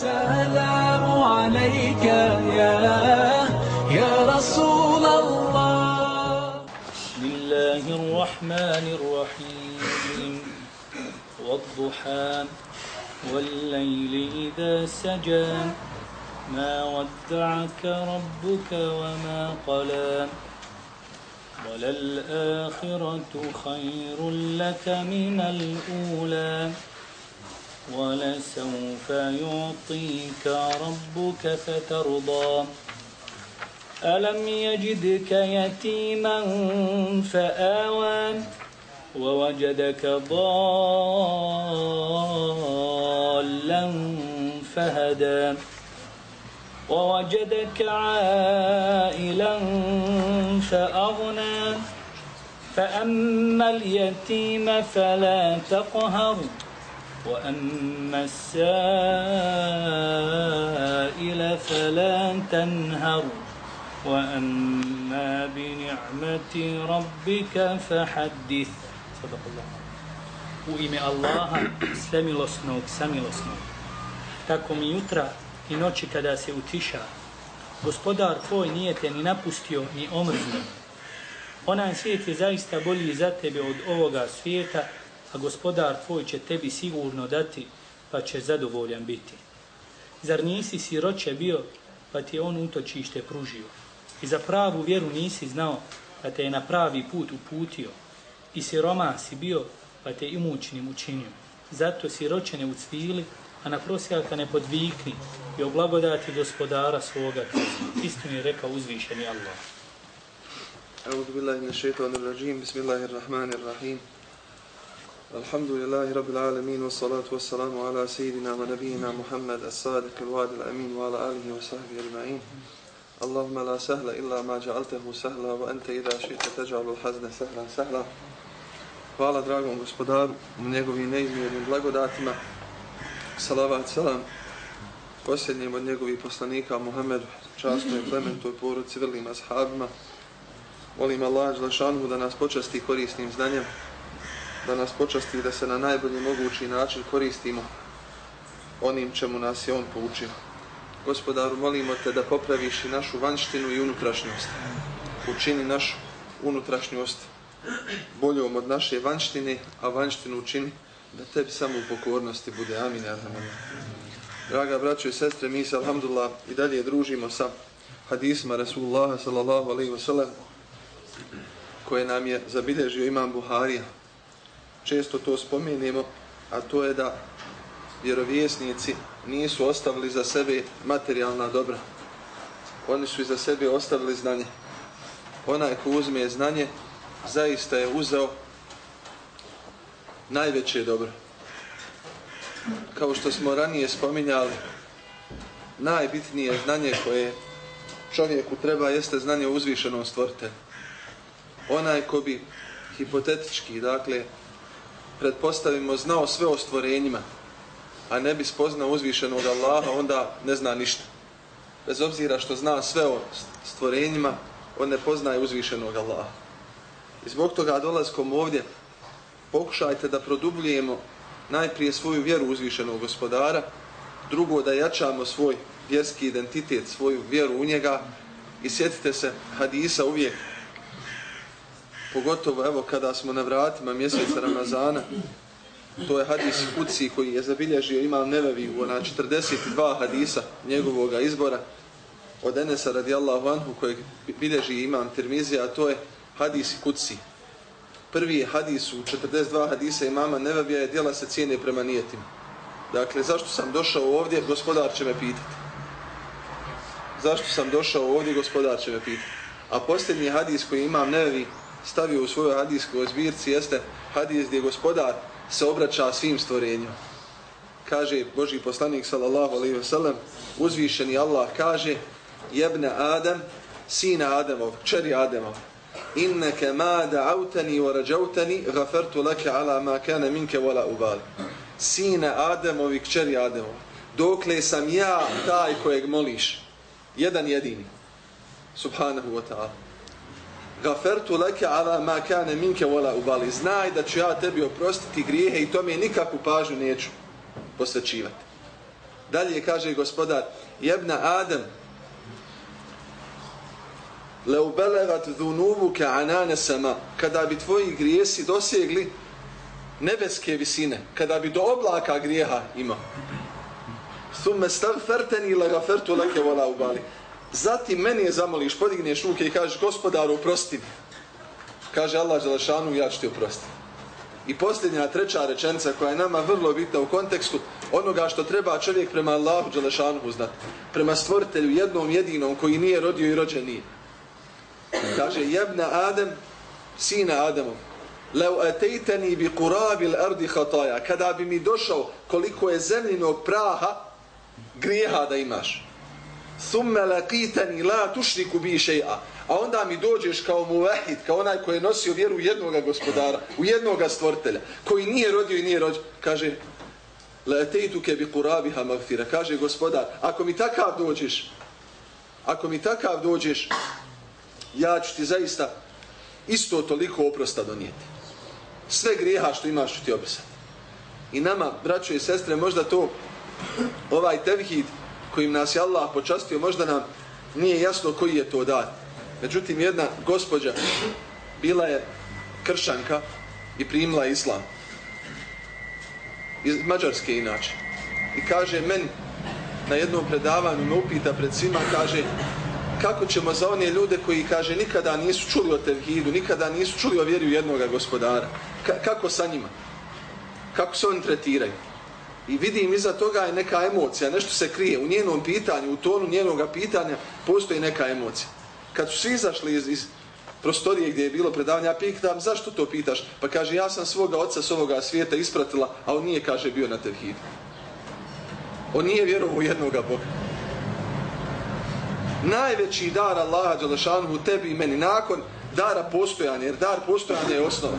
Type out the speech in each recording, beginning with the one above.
السلام عليك يا يا رسول الله. بسم الله الرحمن الرحيم. والضحى والليل إذا سجى. ما ودعك ربك وما قلى. وللآخرة خير لك من الأولى. ولسوف يعطيك ربك فترضى. ألم يجدك يتيما فآوى ووجدك ضالا فهدى. ووجدك عائلا فأغنى. فأما اليتيم فلا تقهر. وأما السائل فلا تنهر وأما بنعمة ربك فحدث صدق الله U ime Allaha, svemilosnog, samilosnog. Tako mi jutra i noći kada se utiša, gospodar tvoj nije te ni napustio, ni omrzio. Onaj svijet je zaista bolji za tebe od ovoga svijeta, a gospodar tvoj će tebi sigurno dati, pa će zadovoljan biti. Zar nisi siroće bio, pa ti je on utočište pružio? I za pravu vjeru nisi znao, pa te je na pravi put uputio. I siroma si bio, pa te imućnim učinio. Zato siroće ne ucvili, a na prosjaka ne podvikni i o blagodati gospodara svoga istinu je rekao uzvišeni Allah. أعوذ بالله من الشيطان الرجيم بسم الله الرحمن الرحيم الحمد لله رب العالمين والصلاة والسلام على سيدنا ونبينا محمد الصادق الوعد الأمين وعلى آله وصحبه أجمعين اللهم لا سهل إلا ما جعلته سهلا وأنت إذا شئت تجعل الحزن سهلا سهلا Hvala dragom gospodaru u njegovim neizmjernim blagodatima. Salavat salam posljednjem od njegovih poslanika Muhammedu, častnoj plementoj poruci, vrlim ashabima. Molim Allah Želešanu da nas počasti korisnim znanjem, da nas počasti da se na najbolji mogući način koristimo onim čemu nas je On poučio. Gospodaru, molimo te da popraviš i našu vanštinu i unutrašnjost. Učini našu unutrašnjost boljom od naše vanštine, a vanštinu učini da tebi samo u pokornosti bude. Amin. Amin. Draga braćo i sestre, mi se, alhamdulillah, i dalje družimo sa hadisma Rasulullah sallallahu alaihi wasallam koje nam je zabilježio imam Buharija. Često to spomenimo, a to je da vjerovjesnici nisu ostavili za sebe materijalna dobra. Oni su i za sebe ostavili znanje. Onaj ko uzme znanje, zaista je uzeo najveće dobro. Kao što smo ranije spominjali, najbitnije znanje koje čovjeku treba jeste znanje o uzvišenom stvoritelju. Onaj ko bi hipotetički, dakle, pretpostavimo, znao sve o stvorenjima, a ne bi spoznao uzvišenog Allaha, onda ne zna ništa. Bez obzira što zna sve o stvorenjima, on ne poznaje uzvišenog Allaha. I zbog toga dolazkom ovdje pokušajte da produbljujemo najprije svoju vjeru uzvišenog gospodara, drugo da jačamo svoj vjerski identitet, svoju vjeru u njega i sjetite se hadisa uvijek, pogotovo evo kada smo na vratima mjeseca Ramazana, to je hadis kuci koji je zabilježio imam nevevi u ona 42 hadisa njegovog izbora od Enesa radijallahu anhu kojeg bilježi imam Tirmizija, a to je hadis kuci. Prvi je hadis u 42 hadisa imama Nevevija je djela se cijene prema nijetima. Dakle, zašto sam došao ovdje, gospodar će me pitati. Zašto sam došao ovdje, gospodar će me pitati. A posljednji hadis koji imam Nevevi stavio u svojoj hadijskoj zbirci jeste hadis gdje gospodar se obraća svim stvorenjima. Kaže Boži poslanik sallallahu alaihi ve sellem, uzvišeni Allah kaže, jebne Adam, sina Adamov, čeri Adamov, inneke ma da'autani wa rađautani ghafartu laka ala ma kana minka wala ubali sine Adamovi, kćeri Adamov, dokle sam ja taj kojeg moliš? Jedan jedini. Subhanahu wa ta'ala gafertu laka ala ma kana minka wala ubali znaj da ću ja tebi oprostiti grijehe i to mi nikakvu pažnju neću posvećivati Dalje kaže gospodar, jebna Adem, leubelegat dhunubuke anane sama, kada bi tvoji grijesi dosegli nebeske visine, kada bi do oblaka grijeha imao. Thumme stagferteni la gafertu leke vola ubali. Zatim meni je zamoliš, podigneš ruke i kažeš gospodaru, oprosti mi. Kaže Allah Želešanu, ja ću ti oprostiti. I posljednja, treća rečenica koja je nama vrlo bitna u kontekstu onoga što treba čovjek prema Allahu Đelešanu znati. Prema stvoritelju jednom jedinom koji nije rodio i rođen nije. Kaže, jebna Adem, sina Ademov, leu etejteni bi kurabil ardi hataja, kada bi mi došao koliko je zemljinog praha, grijeha da imaš. Thumme laqitani la tušriku bi še'a. A onda mi dođeš kao muvahid, kao onaj koji je nosio vjeru u jednog gospodara, u jednog stvoritelja, koji nije rodio i nije rođen. Kaže, la etejtuke bi kurabiha magfira. Kaže gospodar, ako mi takav dođeš, ako mi takav dođeš, ja ću ti zaista isto toliko oprosta donijeti. Sve grijeha što imaš ću ti obrisati. I nama, braćo i sestre, možda to, ovaj tevhid kojim nas je Allah počastio, možda nam nije jasno koji je to dat. Međutim, jedna gospođa bila je kršanka i primila islam. Iz Mađarske inače. I kaže meni, na jednom predavanju me upita pred svima, kaže, kako ćemo za one ljude koji, kaže, nikada nisu čuli o tevhidu, nikada nisu čuli o vjeri u jednog gospodara. Ka kako sa njima? Kako se oni tretiraju? I vidim iza toga je neka emocija, nešto se krije. U njenom pitanju, u tonu njenog pitanja postoji neka emocija. Kad su svi izašli iz, iz prostorije gdje je bilo predavanje, ja pitam, zašto to pitaš? Pa kaže, ja sam svoga oca s ovoga svijeta ispratila, a on nije, kaže, bio na tevhidu. On nije vjerovao u jednoga Boga. Najveći dar Allaha Đalešanu u tebi i meni, nakon dara postojanja, jer dar postojanja je osnova,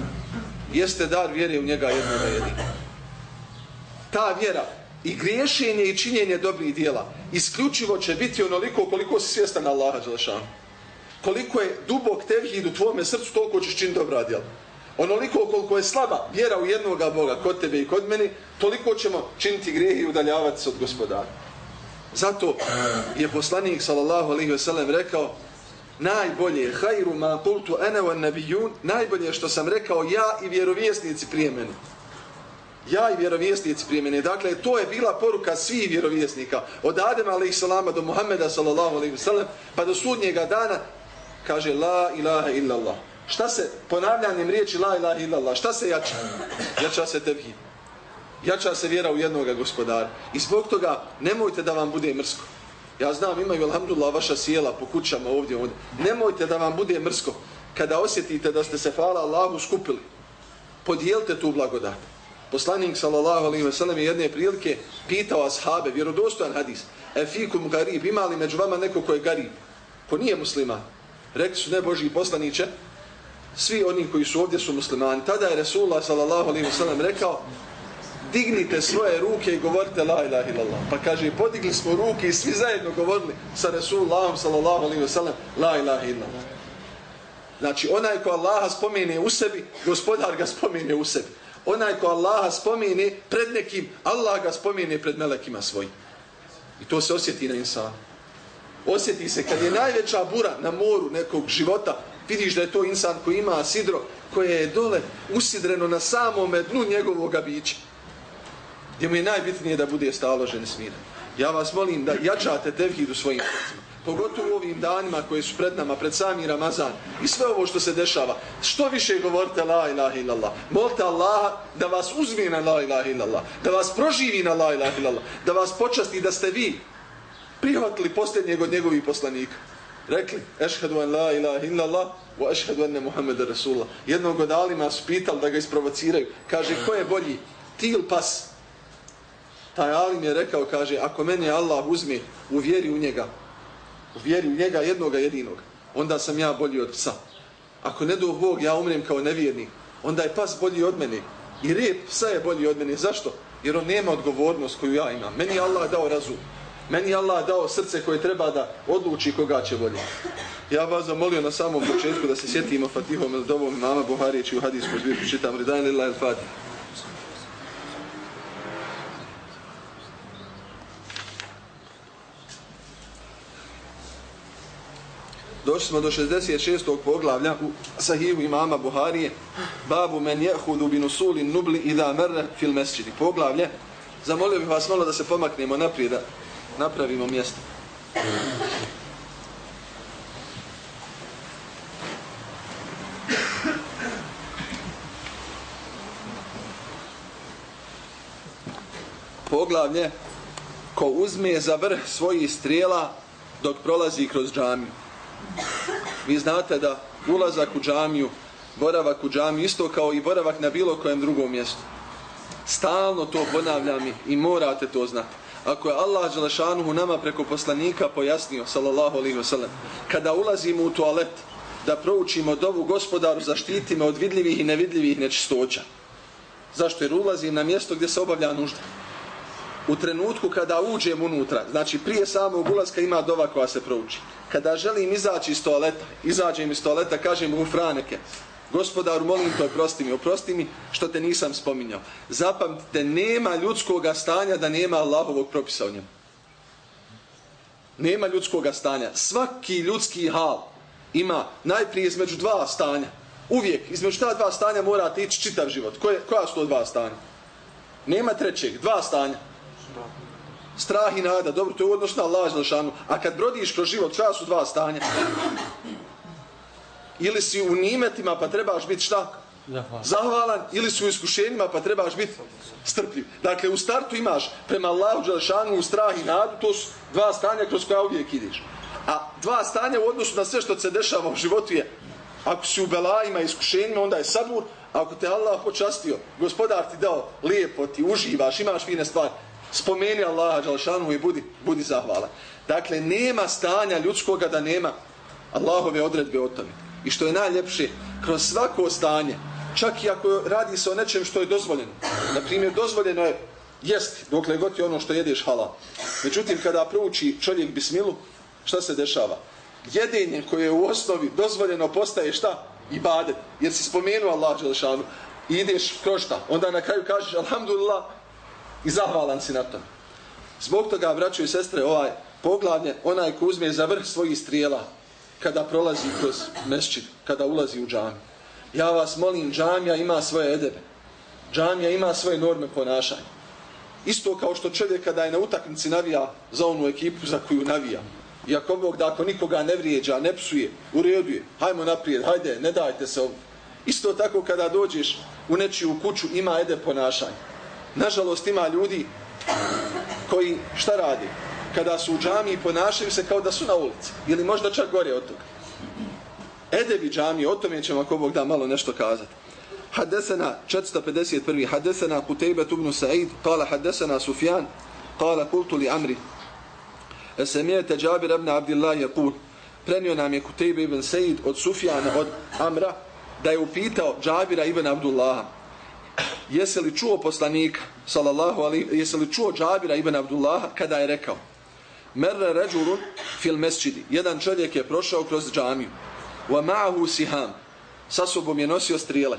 jeste dar vjere u njega jednoga jedina ta vjera i griješenje i činjenje dobrih dijela isključivo će biti onoliko koliko si svjestan Allaha Đelešanu. Koliko je dubok tevhid u tvome srcu, toliko ćeš čin dobra djela. Onoliko koliko je slaba vjera u jednoga Boga kod tebe i kod meni, toliko ćemo činiti grijehe i udaljavati se od gospodara. Zato je poslanik sallallahu alaihi ve sellem rekao najbolje hajru ma kultu ene wa nabijun najbolje što sam rekao ja i vjerovjesnici prije mene ja i vjerovjesnici prije mene. Dakle, to je bila poruka svih vjerovjesnika. Od Adema a.s. do Muhammeda s.a.v. pa do sudnjega dana kaže La ilaha illallah. Šta se, ponavljanjem riječi La ilaha illallah, šta se jača? Jača se tevhid. Jača se vjera u jednog gospodara. I zbog toga nemojte da vam bude mrsko. Ja znam, imaju, alhamdulillah, vaša sjela po kućama ovdje, ovdje. Nemojte da vam bude mrsko. Kada osjetite da ste se, hvala Allahu, skupili, podijelite tu blagodat. Poslanik sallallahu alejhi ve sellem je jedne prilike pitao ashabe, vjerodostojan hadis: "E fikum garib, ima li među vama neko ko je garib, ko nije musliman?" Rekli su: "Ne, Božji poslanice, svi oni koji su ovdje su muslimani." Tada je Resulullah sallallahu alejhi ve sellem rekao: "Dignite svoje ruke i govorite la ilaha illallah." Pa kaže: "Podigli smo ruke i svi zajedno govorili sa Resulullahom sallallahu alejhi ve sellem la ilaha illallah." Znači, onaj ko Allaha spomene u sebi, gospodar ga spomene u sebi onaj ko Allaha spomine pred nekim, Allah ga spomine pred melekima svojim. I to se osjeti na insanu. Osjeti se kad je najveća bura na moru nekog života, vidiš da je to insan koji ima sidro, koje je dole usidreno na samome dnu njegovog bića. Gdje mu je najbitnije da bude staložen smiren. Ja vas molim da jačate tevhid u svojim srcima pogotovo u ovim danima koji su pred nama, pred sami Ramazan i sve ovo što se dešava, što više govorite la ilaha illallah. Molite Allaha da vas uzme na la ilaha illallah, da vas proživi na la ilaha illallah, da vas počasti da ste vi prihvatili posljednjeg od njegovih poslanika. Rekli, ešhedu an la ilaha illallah, wa ešhedu enne Muhammeda Rasulullah. Jednog od alima su pitali da ga isprovociraju. Kaže, ko je bolji, ti ili pas? Taj alim je rekao, kaže, ako meni Allah uzme u vjeri u njega, u vjeri njega jednoga jedinog, onda sam ja bolji od psa. Ako ne do Bog, ja umrem kao nevjernik, onda je pas bolji od mene. I rep psa je bolji od mene. Zašto? Jer on nema odgovornost koju ja imam. Meni je Allah dao razum. Meni je Allah dao srce koje treba da odluči koga će voljeti. Ja vas zamolio na samom početku da se sjetimo Fatihom ili dovom mama Buharići u hadijsku zbirku čitam Redan lila il Fatih. Došli smo do 66. poglavlja u sahihu imama Buharije. Babu men jehudu bin usulin nubli i da merne fil mesčini. Poglavlje. Zamolio bih vas malo da se pomaknemo naprijed, da napravimo mjesto. Poglavlje ko uzme za vrh svojih strijela dok prolazi kroz džamiju. Vi znate da ulazak u džamiju, boravak u džamiju, isto kao i boravak na bilo kojem drugom mjestu. Stalno to ponavljam i, morate to znati. Ako je Allah Đelešanuhu nama preko poslanika pojasnio, sallallahu alaihi wasallam, kada ulazimo u toalet, da proučimo dovu gospodaru, zaštiti me od vidljivih i nevidljivih nečistoća. Zašto? Jer ulazim na mjesto gdje se obavlja nužda. U trenutku kada uđem unutra, znači prije samog ulaska ima dova koja se prouči. Kada želim izaći iz toaleta, izađem iz toaleta, kažem u franeke, gospodaru, molim te, oprosti mi, oprosti mi što te nisam spominjao. Zapamtite, nema ljudskog stanja da nema Allahovog propisa u njemu. Nema ljudskog stanja. Svaki ljudski hal ima najprije između dva stanja. Uvijek, između ta dva stanja morate ići čitav život. Koje, koja su to dva stanja? Nema trećeg, dva stanja. Strah i nada, dobro, to je odnosno Allah Želšanu. A kad brodiš kroz život, koja su dva stanja? Ili si u nimetima pa trebaš biti šta? Zahvalan. Zahvalan. Ili si u iskušenjima pa trebaš biti strpljiv. Dakle, u startu imaš prema Allahu Želšanu u strah i nadu, to su dva stanja kroz koja uvijek ideš. A dva stanja u odnosu na sve što se dešava u životu je ako si u belajima i iskušenjima, onda je sabur, ako te Allah počastio, gospodar ti dao lijepo, ti uživaš, imaš fine stvari, spomeni Allaha Đalšanu i budi, budi zahvala. Dakle, nema stanja ljudskoga da nema Allahove odredbe o tome. I što je najljepše, kroz svako stanje, čak i ako radi se o nečem što je dozvoljeno, na primjer, dozvoljeno je jesti, dokle god je ono što jedeš halal. Međutim, kada prouči čovjek bismilu, šta se dešava? Jedenje koje je u osnovi dozvoljeno postaje šta? Ibadet. Jer si spomenuo Allah Đalšanu i ideš kroz šta? Onda na kraju kažeš, alhamdulillah, i zahvalan si na tom. Zbog toga, braćo i sestre, ovaj poglavlje, onaj ko uzme za vrh svojih strijela kada prolazi kroz mešćid, kada ulazi u džami. Ja vas molim, džamija ima svoje edebe. Džamija ima svoje norme ponašanja. Isto kao što čovjek kada je na utakmici navija za onu ekipu za koju navija. I ako Bog da ako nikoga ne vrijeđa, ne psuje, ureduje, hajmo naprijed, hajde, ne dajte se ovo. Isto tako kada dođeš u nečiju kuću ima ede ponašanja. Nažalost ima ljudi koji šta radi? Kada su u džamiji ponašaju se kao da su na ulici. Ili možda čak gore od toga. Edebi džamije, o tome ćemo ako Bog da malo nešto kazati. Hadesena 451. Hadesena Kutejbe ibn Sa'id. Kala hadesena Sufjan. Kala قلت li Amri. Esemijete Džabir ibn Abdillah je kul. Prenio nam je Kutejbe ibn Sa'id od Sufjana, od Amra, da je upitao Džabira ibn Abdullaha jesi li čuo poslanika sallallahu alaihi jesi li čuo Džabira ibn Abdullaha kada je rekao merre ređurun fil mesčidi jedan čovjek je prošao kroz džamiju. Wa ma'ahu siham. Sa sobom je nosio strijele.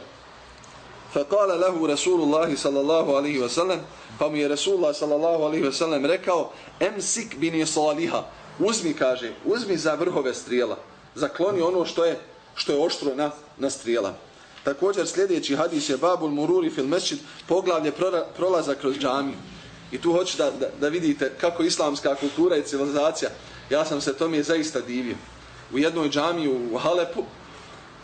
Fa lahu lehu Rasulullah sallallahu alaihi wa sallam pa mu je Rasulullah sallallahu alaihi wa sallam rekao emsik bini saliha. Uzmi kaže uzmi za vrhove strijela. Zakloni ono što je što je oštro na, na strijelama Također sljedeći hadis je Babul Mururi fil Mesčid, poglavlje prolaza kroz džamiju. I tu hoću da, da, da vidite kako islamska kultura i civilizacija, ja sam se to mi je zaista divio. U jednoj džamiji u Halepu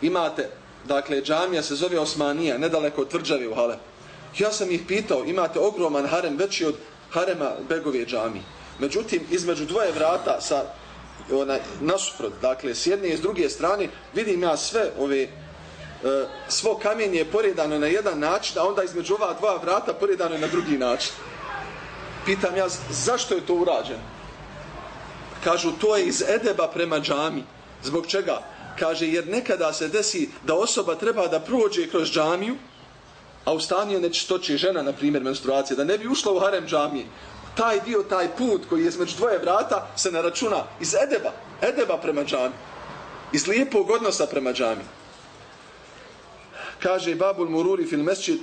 imate, dakle, džamija se zove Osmanija, nedaleko od tvrđave u Halepu. Ja sam ih pitao, imate ogroman harem, veći od harema Begove džamije. Međutim, između dvoje vrata sa ona, nasuprot, dakle, s jedne i s druge strane, vidim ja sve ove E, svo kamenje je poredano na jedan način, a onda između ova dva vrata poredano je na drugi način. Pitam ja, zašto je to urađeno? Kažu, to je iz edeba prema džami. Zbog čega? Kaže, jer nekada se desi da osoba treba da prođe kroz džamiju, a u stanju je nečistoće žena, na primjer, menstruacije, da ne bi ušla u harem džamije. Taj dio, taj put koji je između dvoje vrata se naračuna iz edeba, edeba prema džami. Iz lijepog odnosa prema džamiji kaže babul mururi fil mesjid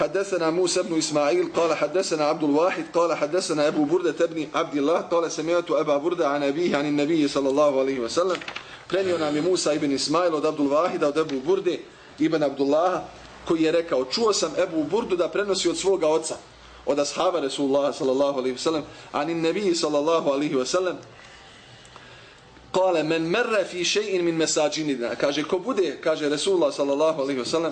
حدثنا موسى بن إسماعيل قال حدثنا عبد الواحد قال حدثنا أبو بردة بن عبد الله قال سمعت أبا بردة عن أبيه عن النبي صلى الله عليه وسلم Prenio nam je Musa ibn Ismail od Abdul Vahida, od Ebu Burde, ibn Abdullaha, koji je rekao, čuo sam Ebu Burdu da prenosi od svoga oca, od ashaba Resulullah sallallahu alaihi wasallam, ani nebiji sallallahu alaihi wasallam, Kale, men merre fi še'in min mesađinina. Kaže, ko bude, kaže Resulullah sallallahu alaihi wasallam,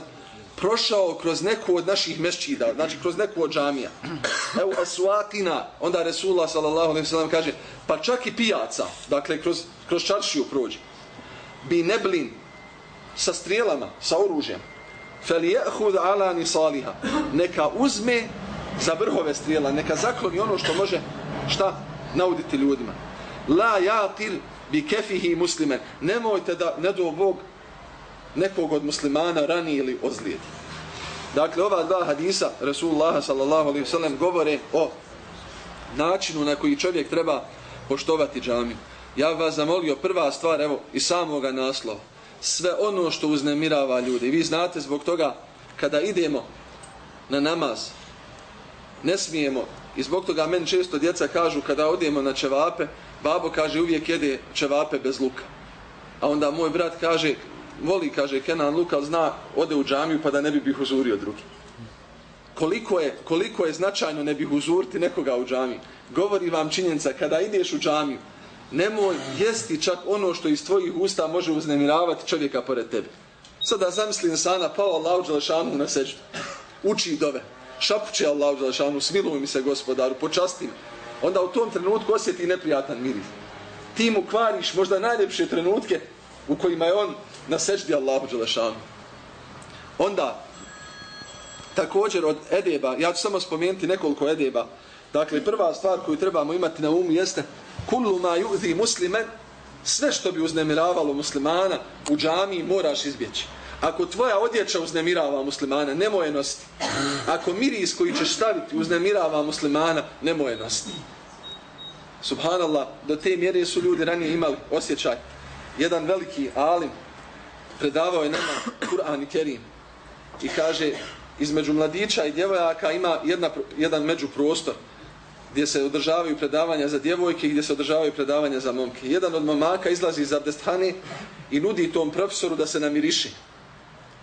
prošao kroz neku od naših mešćida, znači kroz neku od džamija. Evo, esuatina, onda Resulullah sallallahu alaihi wasallam kaže, pa čak i pijaca, dakle, kroz, kroz čaršiju prođe, bi neblin sa strijelama, sa oružjem, fel jehud ala nisaliha, neka uzme za vrhove strijela, neka zakloni ono što može, šta, nauditi ljudima. La jatir bi kefihi muslimen. Nemojte da, ne do Bog, nekog od muslimana rani ili ozlijedi. Dakle, ova dva hadisa Rasulullah sallallahu alaihi sallam govore o načinu na koji čovjek treba poštovati džamiju. Ja vas zamolio prva stvar, evo, i samoga naslova. Sve ono što uznemirava ljude. I vi znate zbog toga, kada idemo na namaz, ne smijemo, i zbog toga meni često djeca kažu kada odemo na čevape, babo kaže uvijek jede čevape bez luka. A onda moj brat kaže, voli, kaže Kenan Luka, zna, ode u džamiju pa da ne bi bih uzurio drugi. Koliko je, koliko je značajno ne bih uzurti nekoga u džamiju. Govori vam činjenica, kada ideš u džamiju, nemoj jesti čak ono što iz tvojih usta može uznemiravati čovjeka pored tebe. Sada zamisli sana, pao Allah Đelešanu na seđu. Uči dove. Šapuće Allah Đelešanu, smiluj mi se gospodaru, počasti me. Onda u tom trenutku osjeti neprijatan miris. Ti mu kvariš možda najljepše trenutke u kojima je on na seždi Allahu Đelešanu. Onda, također od edeba, ja ću samo spomenuti nekoliko edeba, dakle prva stvar koju trebamo imati na umu jeste kullu ma yu'zi muslimen, sve što bi uznemiravalo muslimana u džami moraš izbjeći. Ako tvoja odjeća uznemirava muslimana, nemoj je nositi. Ako miris koji ćeš staviti uznemirava muslimana, nemoj je nositi. Subhanallah, do te mjere su ljudi ranije imali osjećaj. Jedan veliki alim, predavao je nama Kur'an i Kerim i kaže između mladića i djevojaka ima jedna, jedan međuprostor gdje se održavaju predavanja za djevojke i gdje se održavaju predavanja za momke. Jedan od momaka izlazi iz abdesthane i nudi tom profesoru da se namiriši.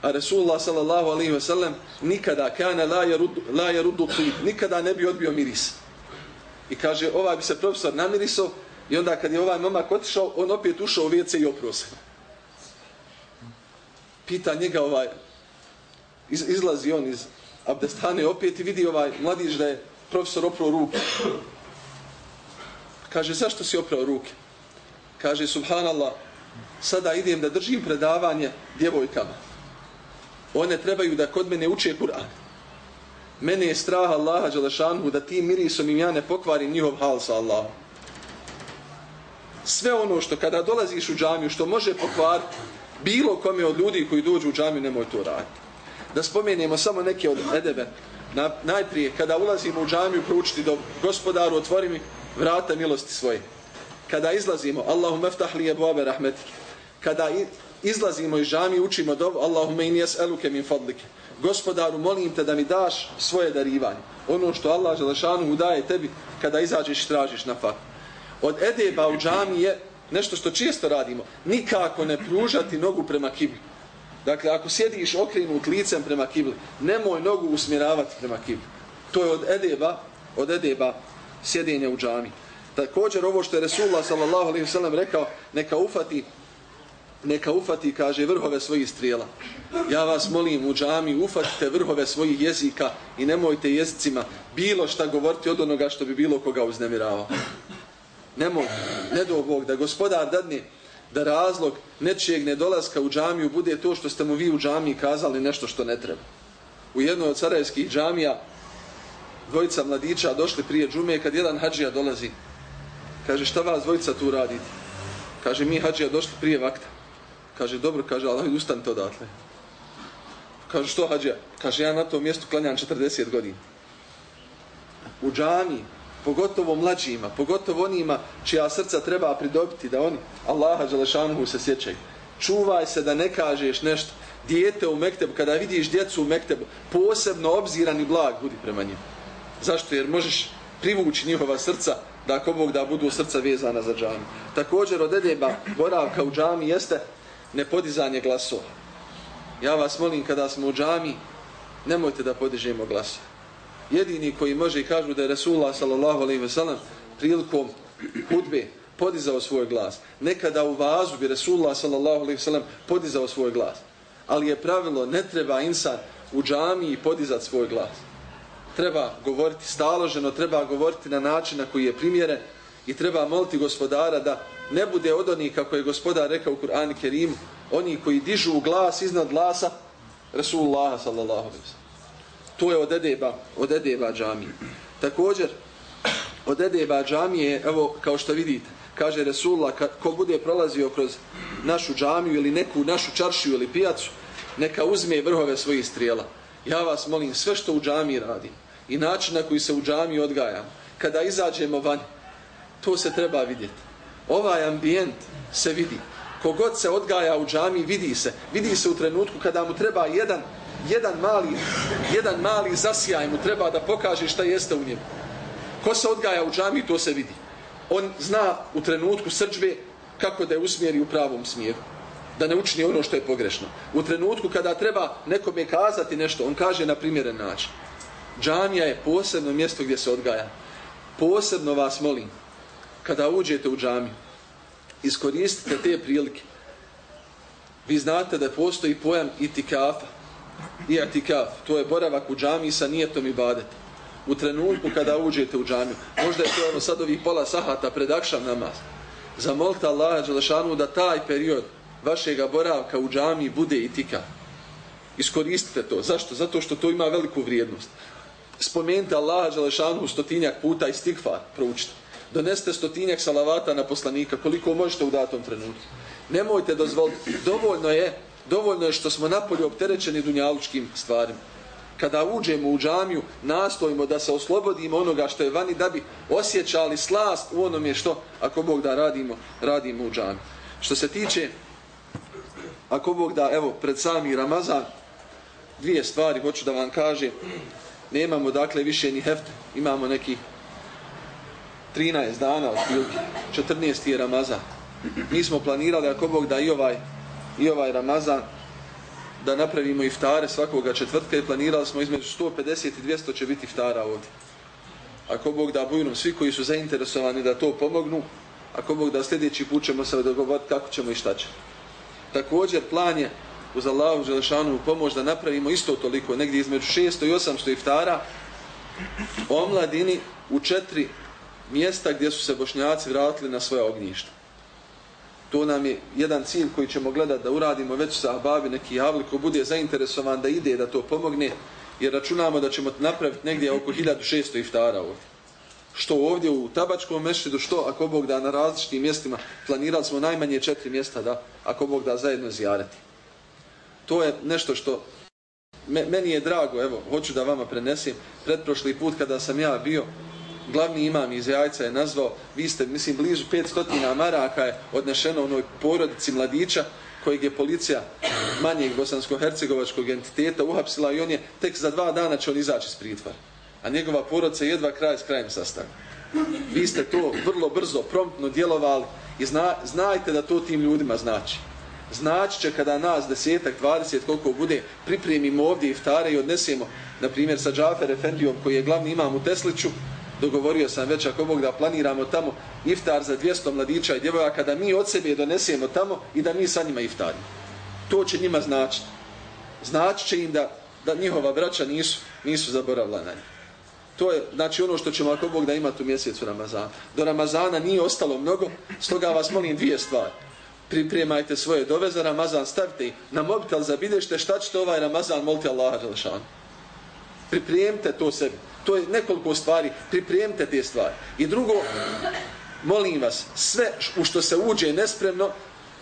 A Resulullah sallallahu alaihi ve sellem nikada kana la yarudu la yarudu nikada ne bi odbio miris. I kaže ovaj bi se profesor namirisao i onda kad je ovaj momak otišao on opet ušao u WC i oprose. pita njega ovaj, iz, izlazi on iz abdestane opet i vidi ovaj mladić da je profesor oprao ruke. Kaže, zašto si oprao ruke? Kaže, subhanallah, sada idem da držim predavanje djevojkama. One trebaju da kod mene uče Kur'an. Mene je strah Allaha Đalešanhu da tim mirisom im ja ne pokvarim njihov hal sa Allahom. Sve ono što kada dolaziš u džamiju, što može pokvariti, bilo kome od ljudi koji dođu u džamiju nemoj to raditi. Da spomenemo samo neke od edebe. Na, najprije, kada ulazimo u džamiju, proučiti do gospodaru, otvori mi vrata milosti svoje. Kada izlazimo, Allahum eftah li je abe rahmetike. Kada izlazimo iz džamije, učimo do Allahum in jes min fadlike. Gospodaru, molim te da mi daš svoje darivanje. Ono što Allah želešanu daje tebi kada izađeš i tražiš na fat. Od edeba u džami je nešto što često radimo, nikako ne pružati nogu prema kibli. Dakle, ako sjediš okrenut licem prema kibli, nemoj nogu usmjeravati prema kibli. To je od edeba, od edeba sjedenja u džami. Također ovo što je Resulullah sallallahu alaihi sellem rekao, neka ufati neka ufati, kaže, vrhove svojih strijela. Ja vas molim u džami, ufatite vrhove svojih jezika i nemojte jezicima bilo šta govoriti od onoga što bi bilo koga uznemiravao nemoj, ne do Bog, da gospodar dadne da razlog nečijeg nedolaska u džamiju bude to što ste mu vi u džamiji kazali nešto što ne treba. U jednoj od carajskih džamija dvojica mladića došli prije džume kad jedan hađija dolazi. Kaže, šta vas dvojica tu radite? Kaže, mi hađija došli prije vakta. Kaže, dobro, kaže, ali ustanite odatle. Kaže, što hađa? Kaže, ja na tom mjestu klanjam 40 godina. U džami, pogotovo mlađima, pogotovo onima čija srca treba pridobiti da oni Allaha Đelešanuhu se sjećaju. Čuvaj se da ne kažeš nešto. Dijete u Mektebu, kada vidiš djecu u Mektebu, posebno obziran i blag budi prema njima. Zašto? Jer možeš privući njihova srca da ako Bog da budu srca vezana za džami. Također od edeba boravka u džami jeste nepodizanje glasova. Ja vas molim kada smo u džami, nemojte da podižemo glasove. Jedini koji može i kažu da je Resulullah sallallahu ve sellem prilikom hudbe podizao svoj glas. Nekada u vazu bi Resulullah sallallahu ve sellem podizao svoj glas. Ali je pravilo, ne treba insan u džami podizati svoj glas. Treba govoriti staloženo, treba govoriti na način na koji je primjeren i treba moliti gospodara da ne bude od onih, kako je gospodar rekao u Kur'an Kerim, oni koji dižu glas iznad glasa Rasulullah sallallahu alaihi wa To je od edeba, od edeba džamije. Također, od edeba džamije, evo, kao što vidite, kaže Resulullah, ko bude prolazio kroz našu džamiju ili neku našu čaršiju ili pijacu, neka uzme vrhove svojih strijela. Ja vas molim, sve što u džamiji radim i način na koji se u džamiji odgajam, kada izađemo van, to se treba vidjeti. Ovaj ambijent se vidi. Kogod se odgaja u džami, vidi se. Vidi se u trenutku kada mu treba jedan, jedan, mali, jedan mali zasijaj mu treba da pokaže šta jeste u njemu. Ko se odgaja u džami, to se vidi. On zna u trenutku srđbe kako da je usmjeri u pravom smjeru da ne učini ono što je pogrešno. U trenutku kada treba nekome kazati nešto, on kaže na primjeren način. Džamija je posebno mjesto gdje se odgaja. Posebno vas molim, kada uđete u džamiju, iskoristite te prilike. Vi znate da postoji pojam itikafa. I itikaf, to je boravak u džamiji sa nijetom i badeta. U trenutku kada uđete u džamiju, možda je to ono sad ovih pola sahata pred akšam namaz, zamolite Allaha Đelešanu da taj period vašega boravka u džamiji bude itikaf. Iskoristite to. Zašto? Zato što to ima veliku vrijednost. Spomenite Allaha Đelešanu stotinjak puta i stikfar proučite. Doneste stotinjak salavata na poslanika koliko možete u datom trenutku. Nemojte dozvoliti. Dovoljno je, dovoljno je što smo napolje opterećeni dunjalučkim stvarima. Kada uđemo u džamiju, nastojimo da se oslobodimo onoga što je vani, da bi osjećali slast u onome što, ako Bog da radimo, radimo u džamiju. Što se tiče ako Bog da, evo, pred sami Ramazan, dvije stvari hoću da vam kažem. Nemamo, dakle, više ni heft, imamo neki 13 dana, otprilike, 14. je Ramazan. Mi smo planirali, ako Bog da, i ovaj, i ovaj Ramazan, da napravimo iftare svakoga četvrtka i planirali smo između 150 i 200 će biti iftara ovdje. Ako Bog da bujnom, svi koji su zainteresovani da to pomognu, ako Bog da sljedeći put ćemo se dogovoriti kako ćemo i šta ćemo. Također plan je uz Allahu Želešanu pomoć da napravimo isto toliko, negdje između 600 i 800 iftara omladini u četiri mjesta gdje su se bošnjaci vratili na svoje ognjište. To nam je jedan cilj koji ćemo gledati da uradimo već sa Ahbabi, neki javli ko bude zainteresovan da ide da to pomogne jer računamo da ćemo napraviti negdje oko 1600 iftara ovdje što ovdje u tabačkom mešćidu, što ako Bog da na različitim mjestima, planirali smo najmanje četiri mjesta da ako Bog da zajedno zjarati. To je nešto što me, meni je drago, evo, hoću da vama prenesim, pretprošli put kada sam ja bio, glavni imam iz jajca je nazvao, vi ste, mislim, blizu 500 maraka je odnešeno onoj porodici mladića, kojeg je policija manjeg bosansko-hercegovačkog entiteta uhapsila i on je tek za dva dana će on izaći iz pritvora. a njegova porodica jedva kraj s krajem sastavlja. Vi ste to vrlo brzo, promptno djelovali i zna, znajte da to tim ljudima znači. Znači će kada nas desetak, dvadeset, koliko bude, pripremimo ovdje iftare i odnesemo, na primjer sa Džafer Efendijom koji je glavni imam u Tesliću, dogovorio sam već ako Bog da planiramo tamo iftar za 200 mladića i djevojaka da mi od sebe donesemo tamo i da mi sa njima iftarimo. To će njima značiti. Znači će im da, da njihova braća nisu, nisu zaboravila na njih. To je znači ono što ćemo ako Bog da imati u mjesecu Ramazana. Do Ramazana nije ostalo mnogo, stoga vas molim dvije stvari. Pripremajte svoje dove za Ramazan, stavite na mobitel, zabidešte šta ćete ovaj Ramazan, molite Allaha Đelšanu. Pripremite to sebi. To je nekoliko stvari, pripremite te stvari. I drugo, molim vas, sve u što se uđe nespremno,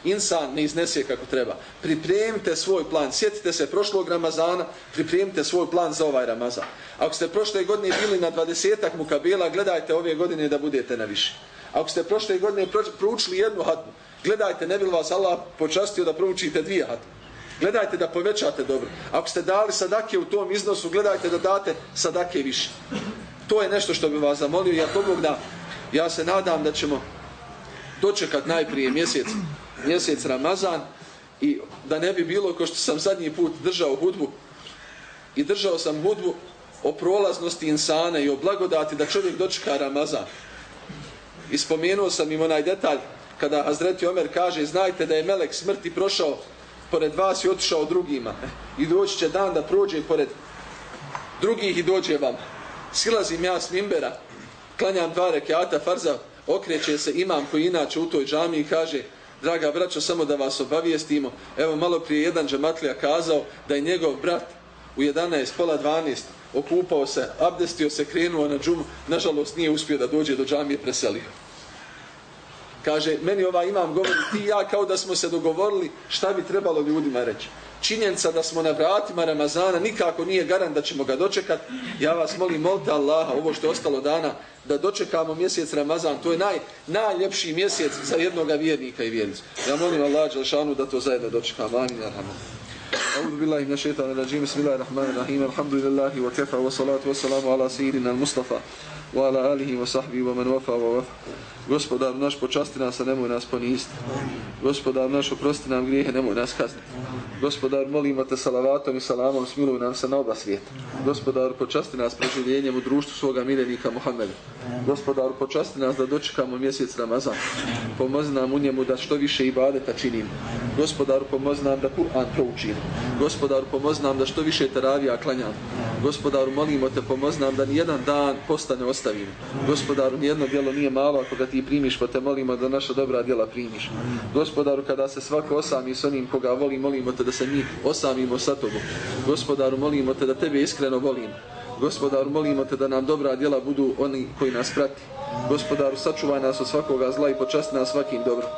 insan ne iznese kako treba. Pripremite svoj plan. Sjetite se prošlog Ramazana, pripremite svoj plan za ovaj Ramazan. Ako ste prošle godine bili na 20-ak mukabela, gledajte ove godine da budete na više. Ako ste prošle godine proučili jednu hatmu, gledajte, ne bi vas Allah počastio da proučite dvije hatme. Gledajte da povećate dobro. Ako ste dali sadake u tom iznosu, gledajte da date sadake više. To je nešto što bi vas zamolio. Ja to Bog da Ja se nadam da ćemo dočekat najprije mjesec, mjesec Ramazan i da ne bi bilo ko što sam zadnji put držao hudbu i držao sam hudbu o prolaznosti insana i o blagodati da čovjek dočeka Ramazan. I spomenuo sam im onaj detalj kada Hazreti Omer kaže znajte da je melek smrti prošao pored vas i otišao drugima. I doći će dan da prođe pored drugih i dođe vam. Silazim ja s mimbera, klanjam dva rekiata farza, okreće se imam koji inače u toj džami i kaže draga braćo, samo da vas obavijestimo, evo malo prije jedan džematlija kazao da je njegov brat u 11, pola 12 okupao se, abdestio se, krenuo na džumu, nažalost nije uspio da dođe do džamije, preselio. Kaže, meni ova imam govori, ti ja kao da smo se dogovorili šta bi trebalo ljudima reći. Činjenica da smo na vratima Ramazana nikako nije garant da ćemo ga dočekat. Ja vas molim, molite Allaha, ovo što je ostalo dana, da dočekamo mjesec Ramazan. To je naj, najljepši mjesec za jednoga vjernika i vjernicu. Ja molim Allah Đelšanu da to zajedno dočekamo. Amin. Amin. أعوذ بالله من الشيطان الرجيم بسم الله الرحمن الرحيم الحمد لله وكفى والصلاة والسلام على سيدنا المصطفى وعلى آله وصحبه ومن وفى ووفى Gospodar naš, počasti nas, a nemoj nas poniziti. Gospodar naš, oprosti nam grijehe, nemoj nas kazniti. Gospodar, molimo te salavatom i salamom, smiluj nam se na oba svijeta. Gospodar, počasti nas preživljenjem u društvu svoga miljenika Muhammeda. Gospodar, počasti nas da dočekamo mjesec Ramazan. Pomozi nam u njemu da što više ibadeta činimo. Gospodar, pomozi nam da Kur'an proučimo. Gospodar, pomozi nam da što više teravija klanjamo. Gospodaru, molimo te, pomoznam da nijedan dan postane ostavim. Gospodaru, nijedno djelo nije malo ako ga ti primiš, pa te molimo da naša dobra djela primiš. Gospodaru, kada se svako osami s onim koga voli, molimo te da se mi osamimo sa tobom. Gospodaru, molimo te da tebe iskreno volim. Gospodaru, molimo te da nam dobra djela budu oni koji nas prati. Gospodaru, sačuvaj nas od svakoga zla i počasti nas svakim dobrom.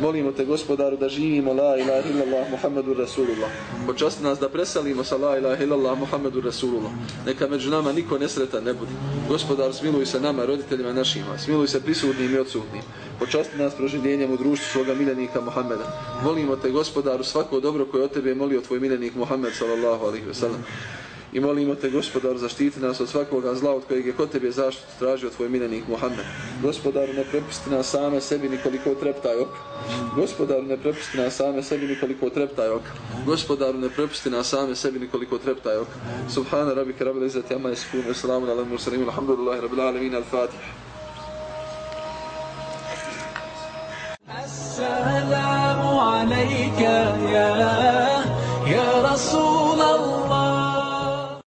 Molimo te, gospodaru, da živimo la ilaha illallah Muhammedu Rasulullah. Počasti nas da presalimo sa la ilaha illallah Muhammedu Rasulullah. Neka među nama niko nesretan ne bude. Gospodar, smiluj se nama, roditeljima našima. Smiluj se prisudnim i odsudnim. Počasti nas proživljenjem u društvu svoga miljenika Muhammeda. Molimo te, gospodaru, svako dobro koje od tebe je molio tvoj miljenik Muhammed sallallahu alaihi ve sellem. i molimo te gospodar zaštiti nas od svakoga zla od kojeg je kod tebe zaštitu tražio tvoj miljenik Muhammed. Gospodaru ne prepusti nas same sebi nikoliko treptaj ok. Gospodaru ne prepusti nas same sebi nikoliko treptaj ok. Gospodaru ne prepusti nas same sebi nikoliko treptaj ok. Subhana rabbika rabbil izzati amma yasifun wa salamun ala al-mursalin alhamdulillahi rabbil alamin al-fatih. السلام عليك يا